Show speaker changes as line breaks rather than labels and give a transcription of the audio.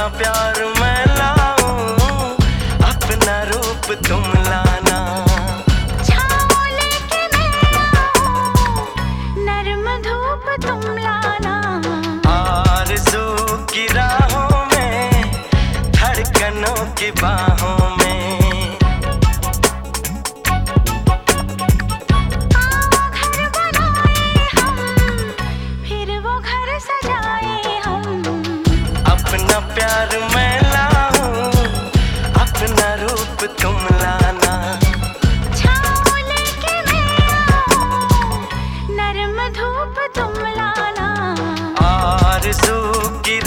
अपना प्यार मैं लाऊं अपना रूप तुम आरज़ू की